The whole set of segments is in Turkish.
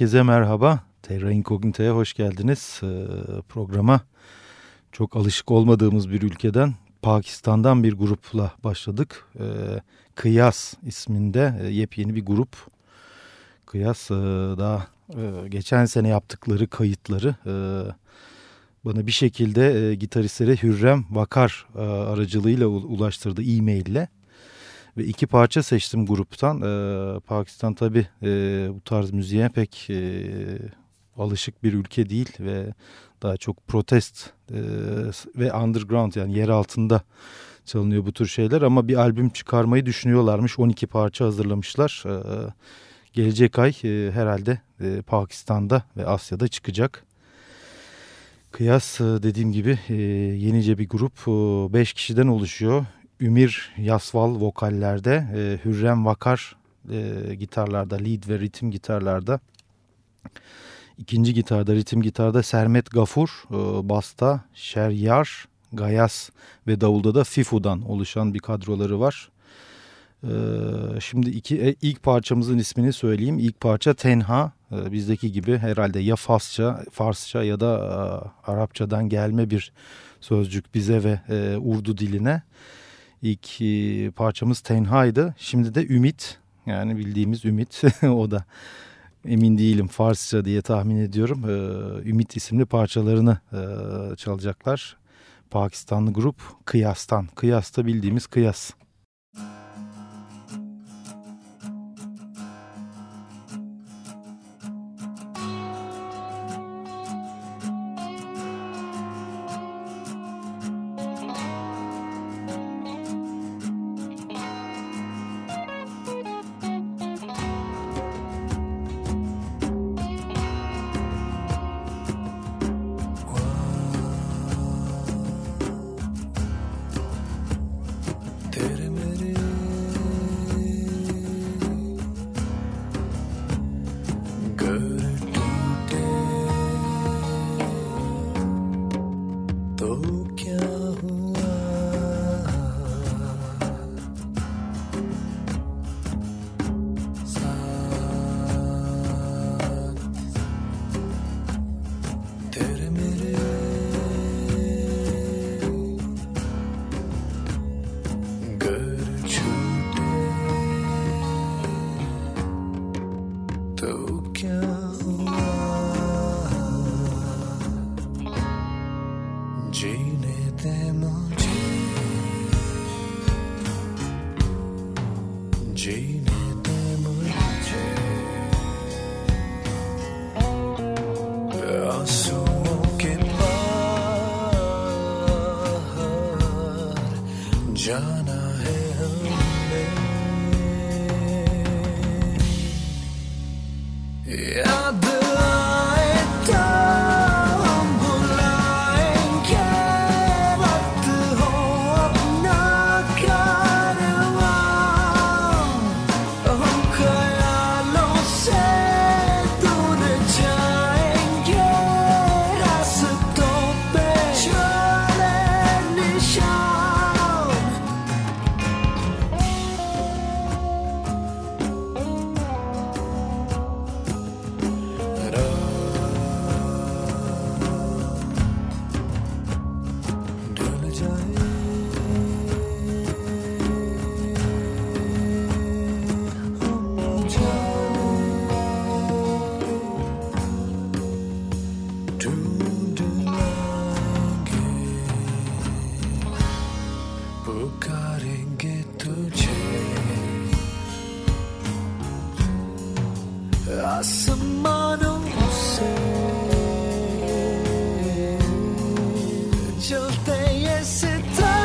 Herkese merhaba. Terra Incognita'ya hoş geldiniz. Ee, programa çok alışık olmadığımız bir ülkeden Pakistan'dan bir grupla başladık. Ee, Kıyas isminde e, yepyeni bir grup. Kıyas e, daha e, geçen sene yaptıkları kayıtları e, bana bir şekilde e, gitaristlere Hürrem Vakar e, aracılığıyla ulaştırdı e-maille. Ve iki parça seçtim gruptan. Ee, Pakistan tabii e, bu tarz müziğe pek e, alışık bir ülke değil ve daha çok protest e, ve underground yani yer altında çalınıyor bu tür şeyler ama bir albüm çıkarmayı düşünüyorlarmış. 12 parça hazırlamışlar. Ee, gelecek ay e, herhalde e, Pakistan'da ve Asya'da çıkacak. Kıyas e, dediğim gibi e, yenice bir grup 5 kişiden oluşuyor. Ümir Yasval vokallerde, e, Hürrem Vakar e, gitarlarda, lead ve ritim gitarlarda. İkinci gitarda, ritim gitarda Sermet Gafur, e, basta Şeryar, Gayas ve davulda da Fifu'dan oluşan bir kadroları var. E, şimdi iki, e, ilk parçamızın ismini söyleyeyim. İlk parça Tenha, e, bizdeki gibi herhalde ya Farsça, Farsça ya da e, Arapçadan gelme bir sözcük bize ve e, Urdu diline. İlk e, parçamız Tenha'ydı. Şimdi de Ümit yani bildiğimiz Ümit o da emin değilim Farsça diye tahmin ediyorum. E, Ümit isimli parçalarını e, çalacaklar. Pakistanlı grup Kıyas'tan. Kıyas'ta bildiğimiz Kıyas. necessitar.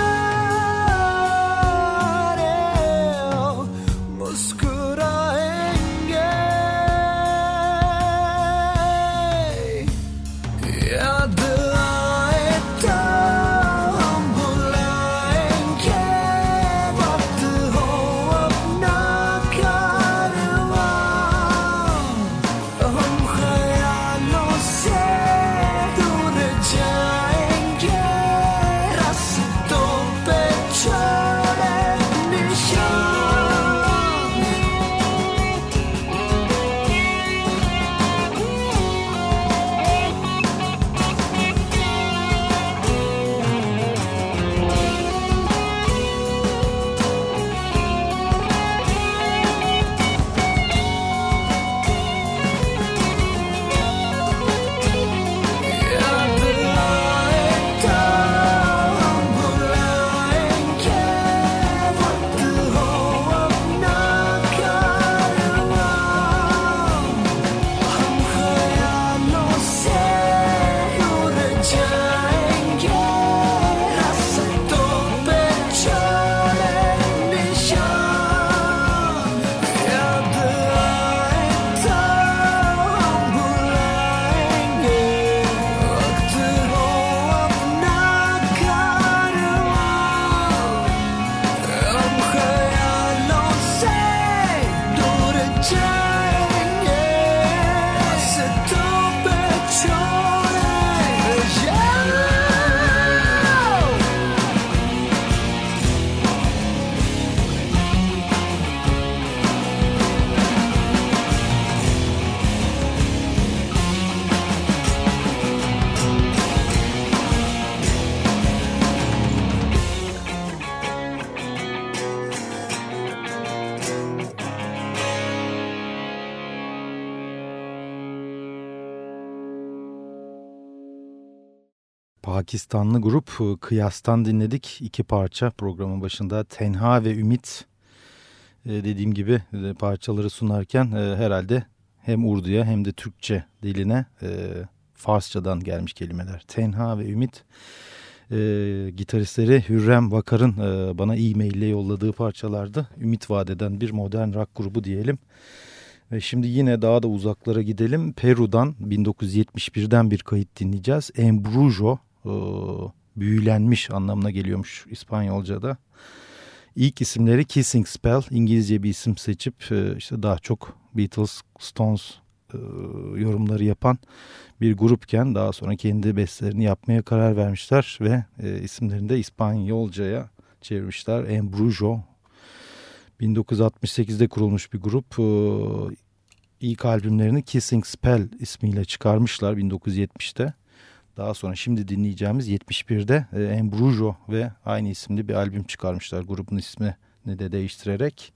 Pakistanlı grup e, Kıyas'tan dinledik. iki parça programın başında Tenha ve Ümit e, dediğim gibi e, parçaları sunarken herhalde hem Urdu'ya hem de Türkçe diline Farsçadan gelmiş kelimeler. Tenha ve Ümit gitaristleri Hürrem Vakar'ın bana e-mail ile yolladığı parçalardı. Ümit vadeden bir modern rock grubu diyelim. Ve şimdi yine daha da uzaklara gidelim. Peru'dan 1971'den bir kayıt dinleyeceğiz. Embrujo e, büyülenmiş anlamına geliyormuş İspanyolca'da. İlk isimleri Kissing Spell İngilizce bir isim seçip e, işte daha çok Beatles, Stones e, yorumları yapan bir grupken daha sonra kendi bestlerini yapmaya karar vermişler ve e, isimlerini de İspanyolca'ya çevirmişler. Embrujo 1968'de kurulmuş bir grup. İlk albümlerini Kissing Spell ismiyle çıkarmışlar 1970'te. Daha sonra şimdi dinleyeceğimiz 71'de e, Embrujo ve aynı isimli bir albüm çıkarmışlar grubun ismini de değiştirerek.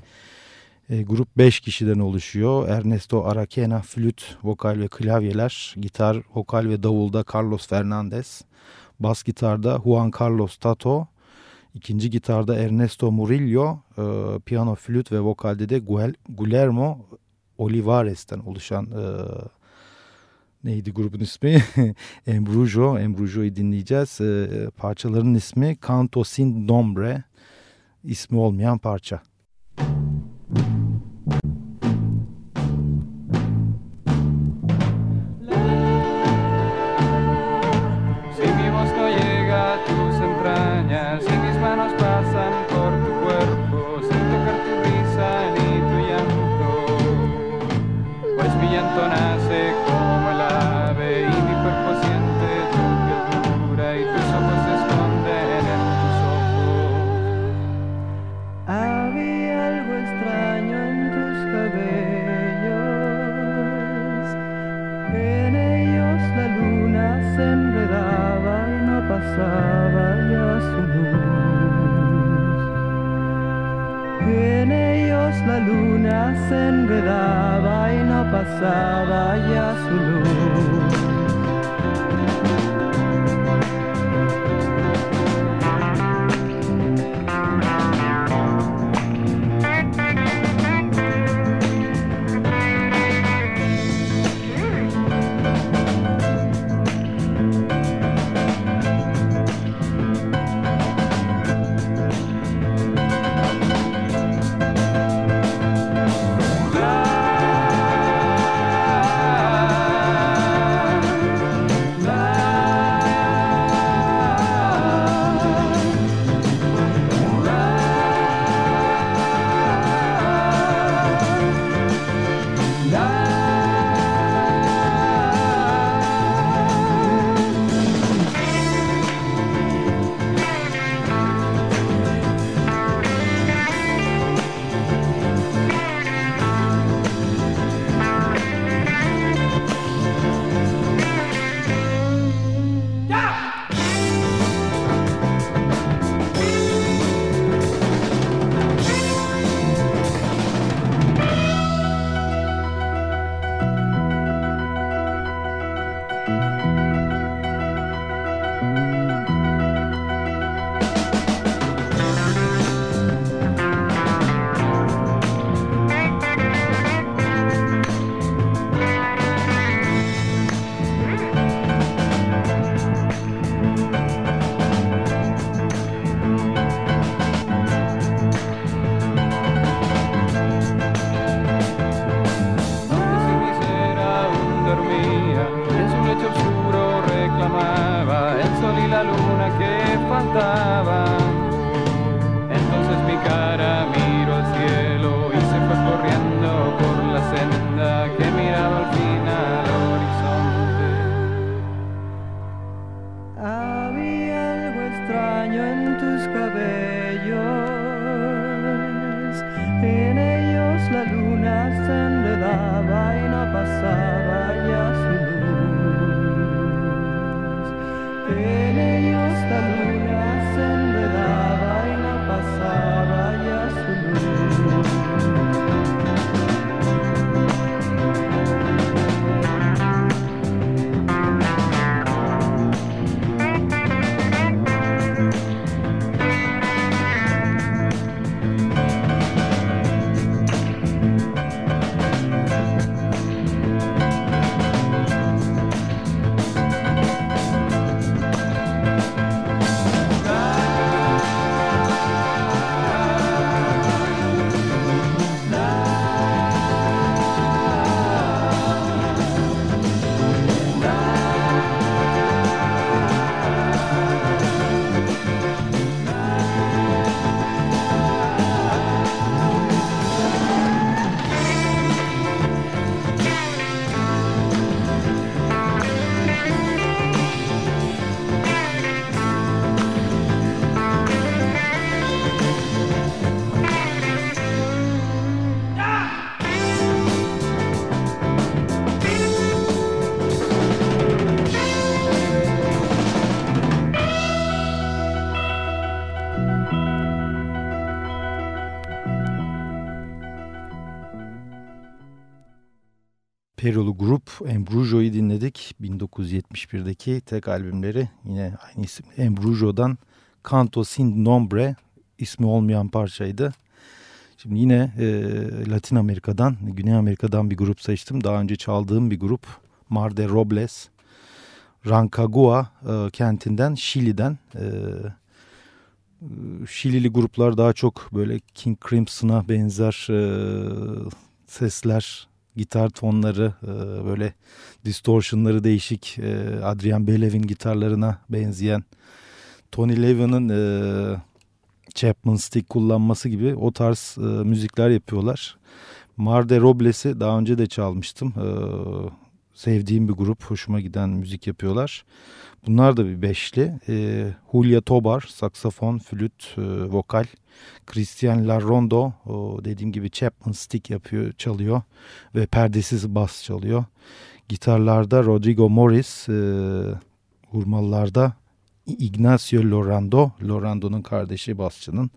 E, grup 5 kişiden oluşuyor. Ernesto Araquena flüt, vokal ve klavyeler, gitar, vokal ve davulda Carlos Fernandez, bas gitarda Juan Carlos Tato, ikinci gitarda Ernesto Murillo, e, piyano, flüt ve vokalde de Guillermo Olivares'ten oluşan e, neydi grubun ismi? Embrujo. Embrujo'yu dinleyeceğiz. E, parçaların ismi Canto Sin Nombre. ismi olmayan parça. pensaba ya. Perolu grup Embrujo'yu dinledik. 1971'deki tek albümleri yine aynı isim Embrujo'dan Canto Sin Nombre ismi olmayan parçaydı. Şimdi yine e, Latin Amerika'dan, Güney Amerika'dan bir grup seçtim. Daha önce çaldığım bir grup Mar de Robles. Rancagua e, kentinden, Şili'den. E, Şilili gruplar daha çok böyle King Crimson'a benzer e, sesler, gitar tonları, e, böyle distortionları değişik. E, Adrian Belevin gitarlarına benzeyen. Tony Levin'in e, Chapman Stick kullanması gibi o tarz müzikler yapıyorlar. Marde Robles'i daha önce de çalmıştım. Sevdiğim bir grup, hoşuma giden müzik yapıyorlar. Bunlar da bir beşli. E, Julia Tobar, saksafon, flüt, e, vokal. Christian Larrondo, o dediğim gibi Chapman Stick yapıyor, çalıyor ve perdesiz bas çalıyor. Gitarlarda Rodrigo Morris, e, Ignacio Lorando, Lorando'nun kardeşi basçının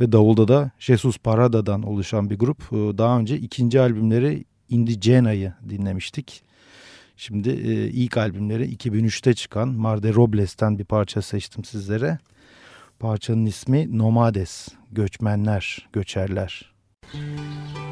ve davulda da Jesus Parada'dan oluşan bir grup. Ee, daha önce ikinci albümleri Indigena'yı dinlemiştik. Şimdi e, ilk albümleri 2003'te çıkan Marde Robles'ten bir parça seçtim sizlere. Parçanın ismi Nomades, göçmenler, göçerler. Müzik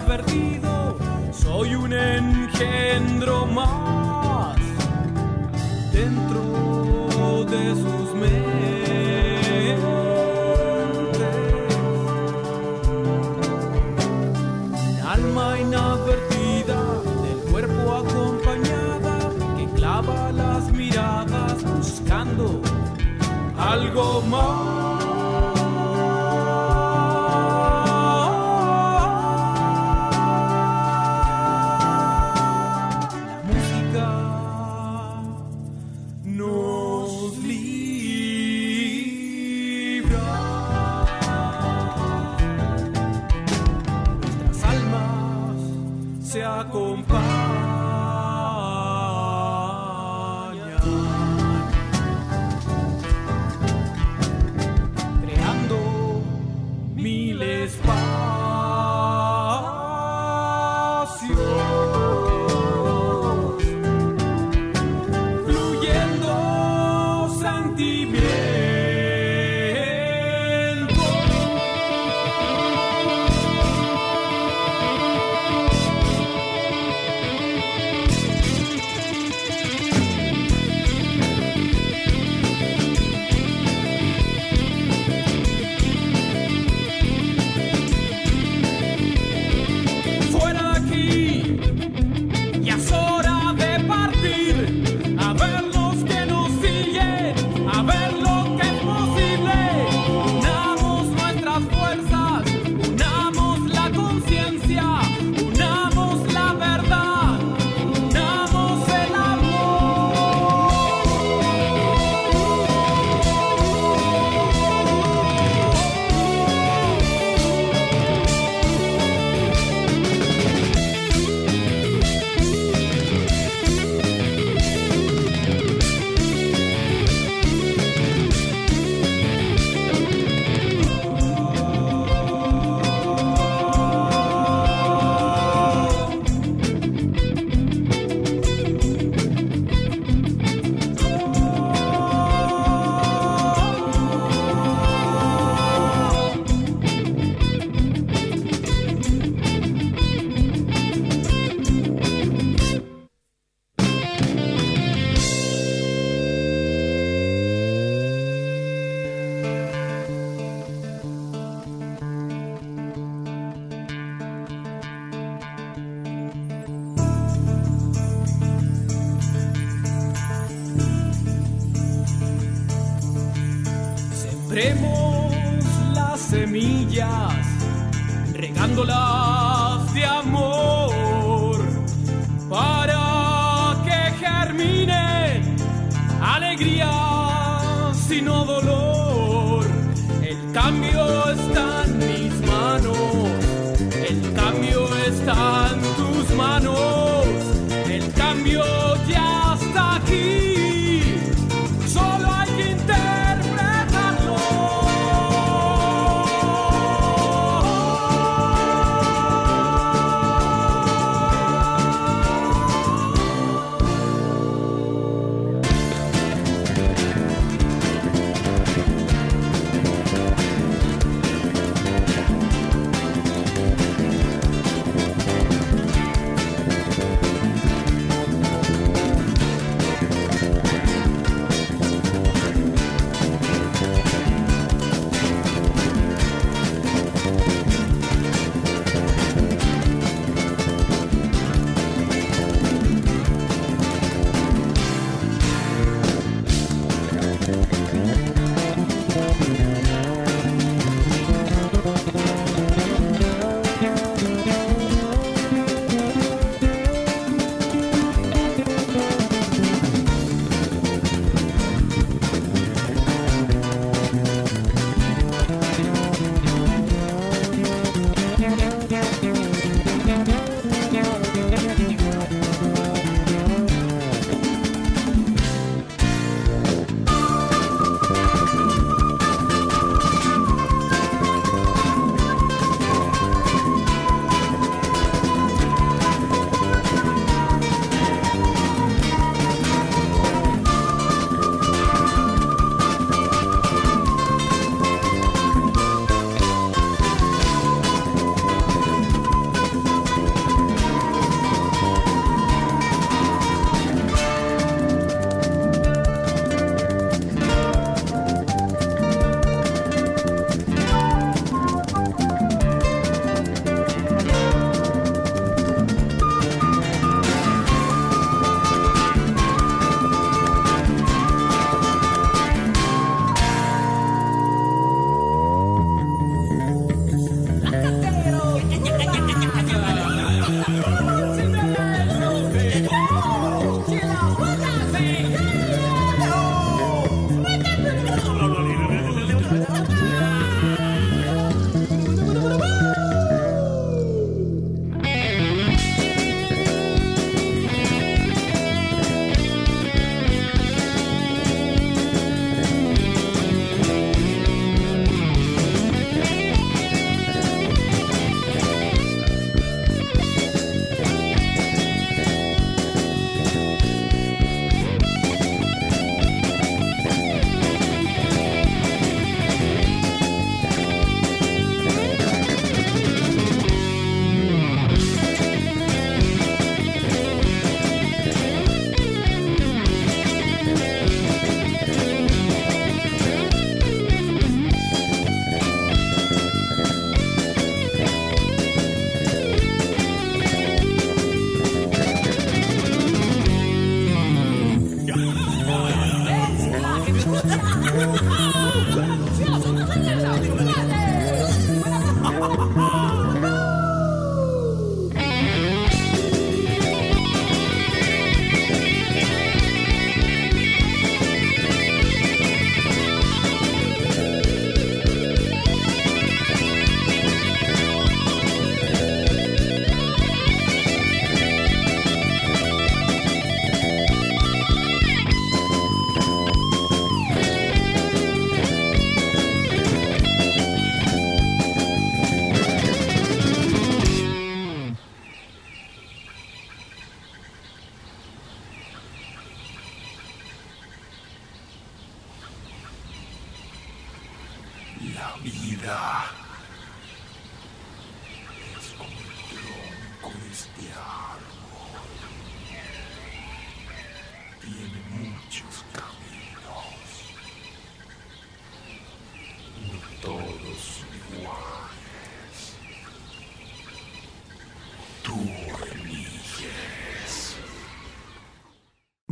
perdido, soy un engendro más.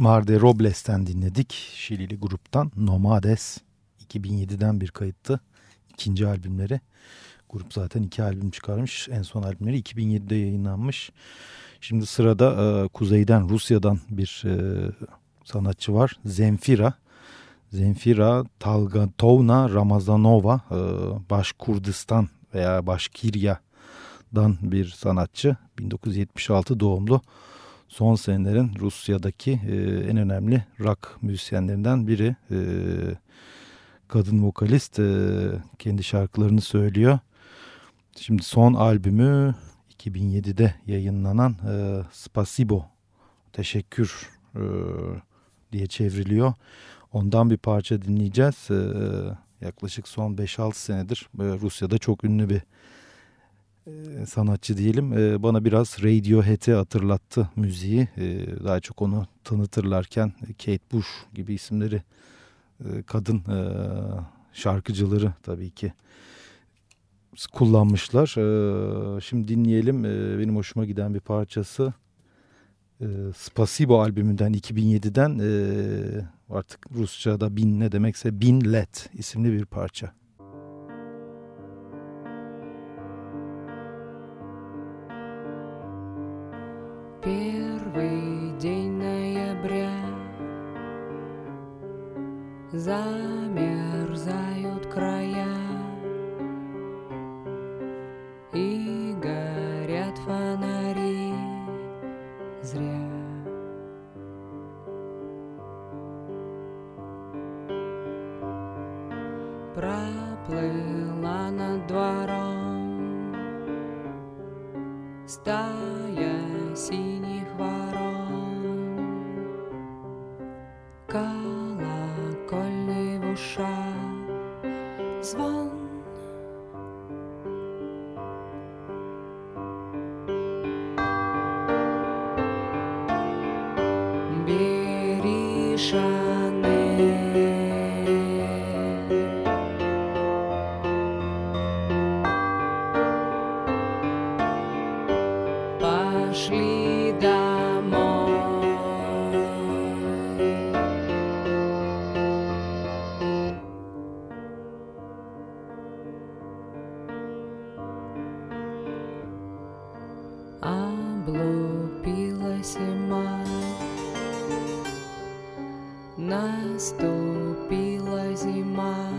Marde Robles'ten dinledik. Şilili gruptan Nomades 2007'den bir kayıttı. İkinci albümleri. Grup zaten iki albüm çıkarmış. En son albümleri 2007'de yayınlanmış. Şimdi sırada e, kuzeyden Rusya'dan bir e, sanatçı var. Zemfira. Zemfira Talgatovna Ramazanova e, Başkurdistan veya Başkirya'dan bir sanatçı. 1976 doğumlu. Son senelerin Rusya'daki e, en önemli rock müzisyenlerinden biri. E, kadın vokalist e, kendi şarkılarını söylüyor. Şimdi son albümü 2007'de yayınlanan e, Spasibo, Teşekkür e, diye çevriliyor. Ondan bir parça dinleyeceğiz. E, yaklaşık son 5-6 senedir e, Rusya'da çok ünlü bir sanatçı diyelim. E, bana biraz Radiohead'i hatırlattı müziği. E, daha çok onu tanıtırlarken Kate Bush gibi isimleri e, kadın e, şarkıcıları tabii ki kullanmışlar. Şimdi dinleyelim. Benim hoşuma giden bir parçası. E, Spasibo albümünden 2007'den e, artık Rusça'da bin ne demekse bin let isimli bir parça. Наступила зима,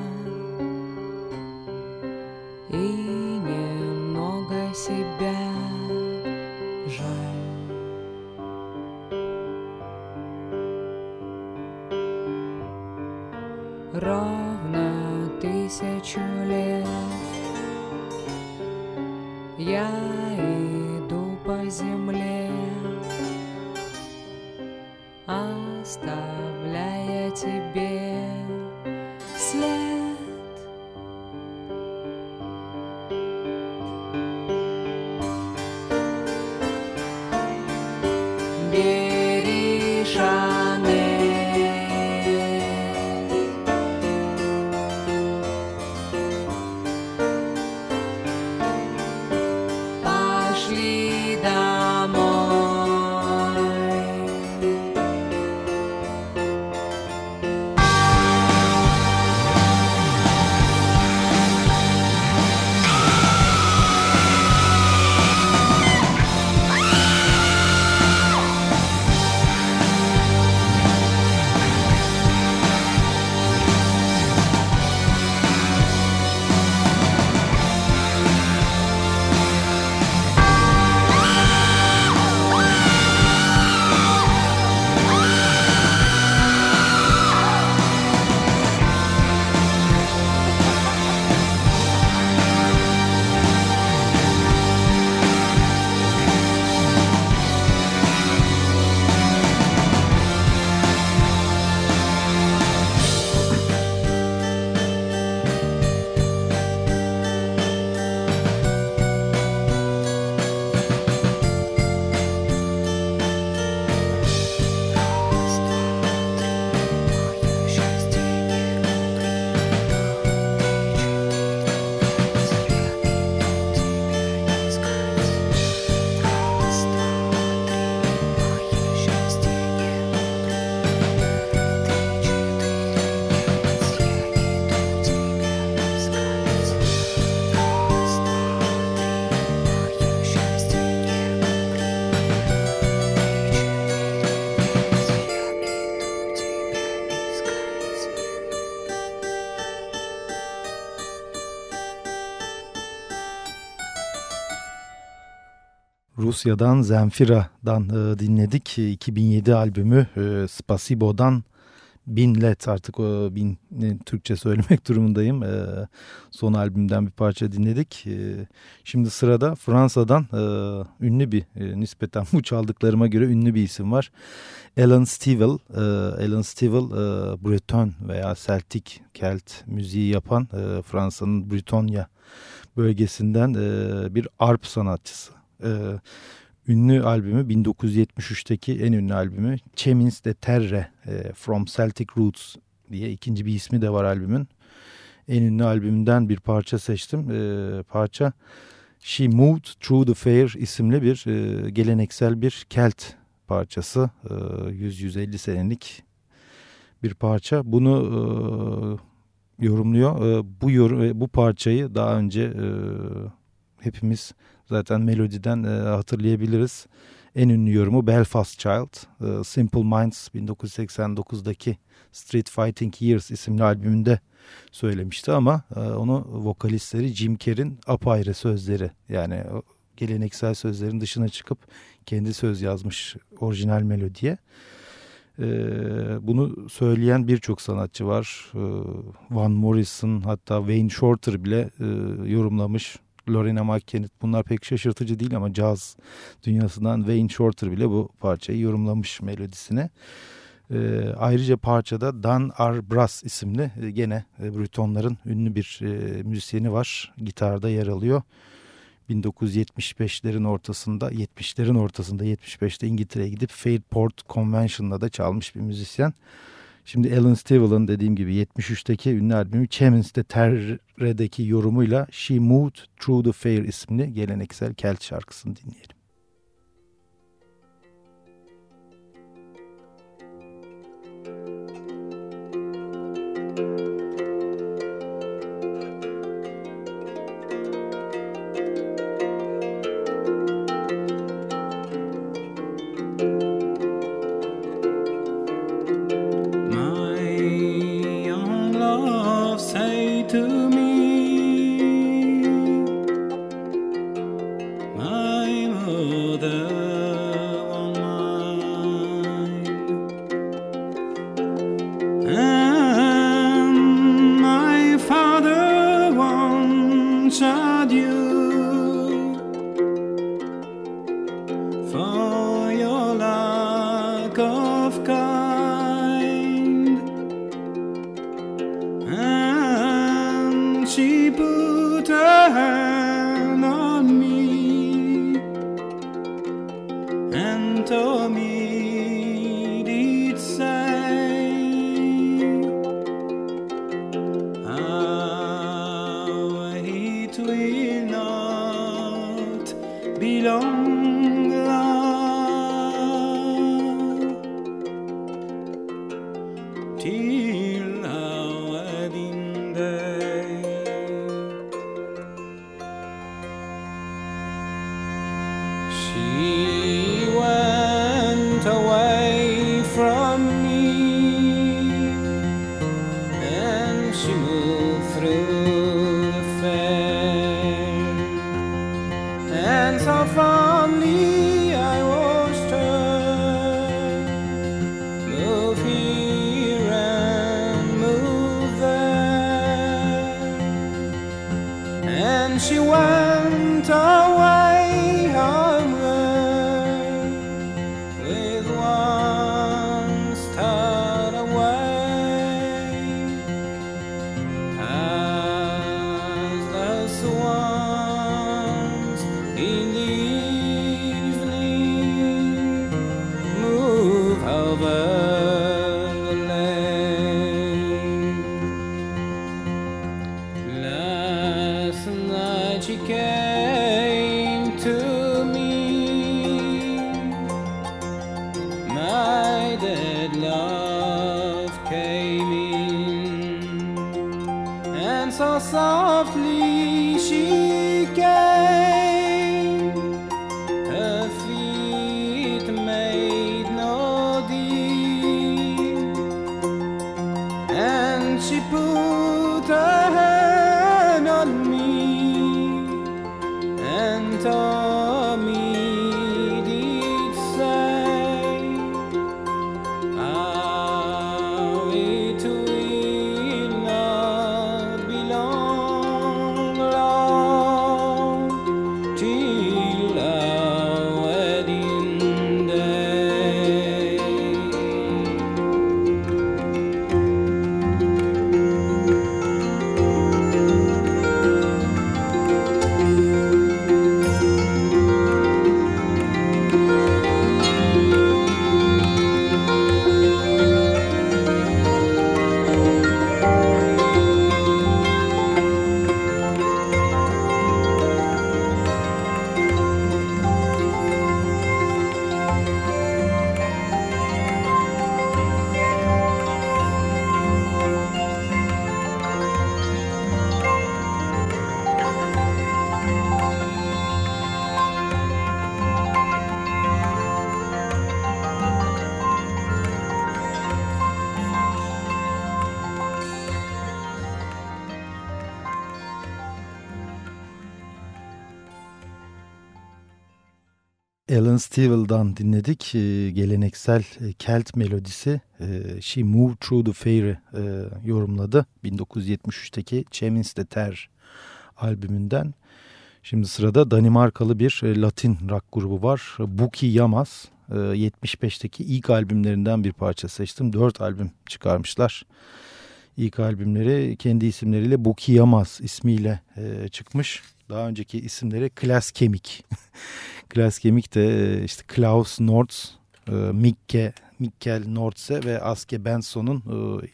Rusya'dan Zenfira'dan e, dinledik. 2007 albümü e, Spasibo'dan Bin Let artık o bin Türkçe söylemek durumundayım. E, son albümden bir parça dinledik. E, şimdi sırada Fransa'dan e, ünlü bir e, nispeten bu çaldıklarıma göre ünlü bir isim var. Alan Stivell. E, Alan Stivell e, Breton veya Celtic Kelt müziği yapan e, Fransa'nın Bretonya bölgesinden e, bir arp sanatçısı. E, ünlü albümü 1973'teki en ünlü albümü Chemins de Terre e, From Celtic Roots diye ikinci bir ismi de var albümün. En ünlü albümünden bir parça seçtim. E, parça She Moved Through the Fair isimli bir e, geleneksel bir Kelt parçası. E, 100-150 senelik bir parça. Bunu e, yorumluyor. E, bu yor bu parçayı daha önce e, hepimiz zaten melodiden e, hatırlayabiliriz. En ünlü yorumu Belfast Child. E, Simple Minds 1989'daki Street Fighting Years isimli albümünde söylemişti ama e, onu vokalistleri Jim Kerr'in apayrı sözleri yani geleneksel sözlerin dışına çıkıp kendi söz yazmış orijinal melodiye. Ee, bunu söyleyen birçok sanatçı var. Ee, Van Morrison hatta Wayne Shorter bile e, yorumlamış. Lorena McKennitt bunlar pek şaşırtıcı değil ama caz dünyasından Wayne Shorter bile bu parçayı yorumlamış melodisine. E, ayrıca parçada Dan R. Brass isimli e, gene e, Bretonların ünlü bir e, müzisyeni var. Gitarda yer alıyor. 1975'lerin ortasında 70'lerin ortasında 75'te İngiltere'ye gidip Fairport Convention'da da çalmış bir müzisyen. Şimdi Alan Stivell'ın dediğim gibi 73'teki ünlü albümü Chemins'te Terre'deki yorumuyla She Moved Through the Fair isimli geleneksel Kelt şarkısını dinleyelim. Alan Stivell'dan dinledik. E, geleneksel e, Kelt melodisi e, She Moved Through the Fairy e, yorumladı. 1973'teki Chemins de Ter albümünden. Şimdi sırada Danimarkalı bir e, Latin rock grubu var. Buki Yamas. E, 75'teki ilk albümlerinden bir parça seçtim. Dört albüm çıkarmışlar. İlk albümleri kendi isimleriyle Buki Yamas ismiyle e, çıkmış. Daha önceki isimleri Klas Kemik. Klas Kemik de e, işte Klaus Nortz, e, Mikke, Mikkel Nortze ve Aske Benson'un e,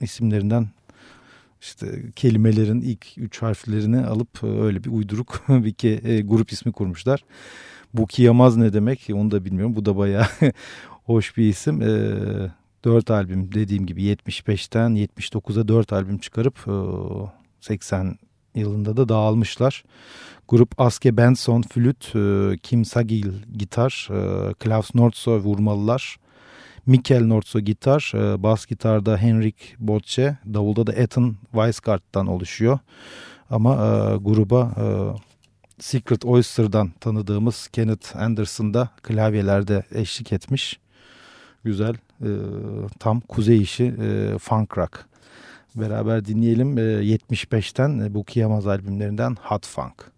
isimlerinden işte kelimelerin ilk üç harflerini alıp öyle bir uyduruk bir ke, grup ismi kurmuşlar. Bu Kiyamaz ne demek onu da bilmiyorum. Bu da bayağı hoş bir isim. Dört albüm dediğim gibi 75'ten 79'a dört albüm çıkarıp 80 yılında da dağılmışlar. Grup Aske Benson flüt, e, Kim Sagil gitar, e, Klaus Nordso vurmalılar. Mikkel Nordso gitar, e, bas gitarda Henrik Botche, davulda da Ethan Weisgart'tan oluşuyor. Ama gruba Secret Oyster'dan tanıdığımız Kenneth Anderson da klavyelerde eşlik etmiş. Güzel, tam kuzey işi funk rock beraber dinleyelim. 75'ten e, bu Kiyamaz albümlerinden Hot Funk.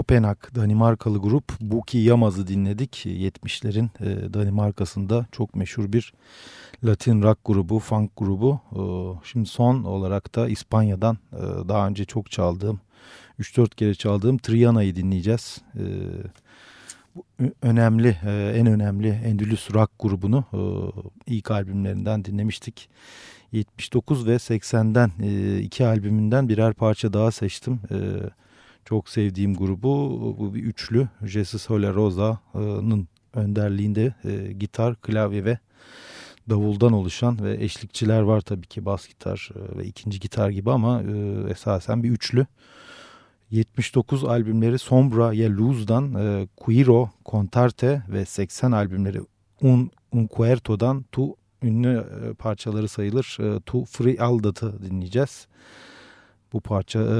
Kopenhag Danimarkalı grup Buki Yamaz'ı dinledik. 70'lerin e, Danimarka'sında çok meşhur bir Latin rock grubu, funk grubu. E, şimdi son olarak da İspanya'dan e, daha önce çok çaldığım, 3-4 kere çaldığım Triana'yı dinleyeceğiz. Bu önemli, en önemli Endülüs rock grubunu ilk albümlerinden dinlemiştik. 79 ve 80'den iki albümünden birer parça daha seçtim. Evet çok sevdiğim grubu bu bir üçlü Jesus Sola Rosa'nın önderliğinde e, gitar, klavye ve davuldan oluşan ve eşlikçiler var tabii ki bas gitar e, ve ikinci gitar gibi ama e, esasen bir üçlü. 79 albümleri Sombra ya Luz'dan e, Quiro, Contarte ve 80 albümleri Un, Un Cuerto'dan Tu ünlü e, parçaları sayılır. E, tu Free Aldat'ı dinleyeceğiz. Bu parça e,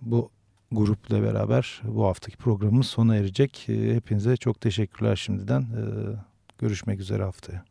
bu grupla beraber bu haftaki programımız sona erecek. Ee, hepinize çok teşekkürler şimdiden. Ee, görüşmek üzere haftaya.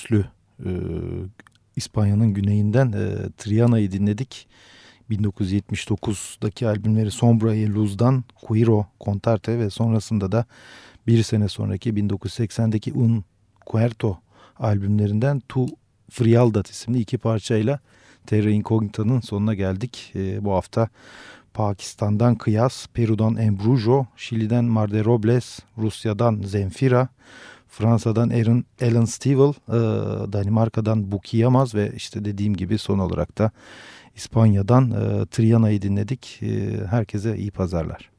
Endülüslü e, İspanya'nın güneyinden e, Triana'yı dinledik. 1979'daki albümleri Sombra y Luz'dan Quiro Contarte ve sonrasında da bir sene sonraki 1980'deki Un Cuerto albümlerinden Tu Frialdat isimli iki parçayla Terra Incognita'nın sonuna geldik. E, bu hafta Pakistan'dan Kıyas, Peru'dan Embrujo, Şili'den Marde Robles, Rusya'dan Zenfira, Fransa'dan Aaron, Alan Stivell, e, Danimarka'dan Buki Yamaz ve işte dediğim gibi son olarak da İspanya'dan e, Triana'yı dinledik. E, herkese iyi pazarlar.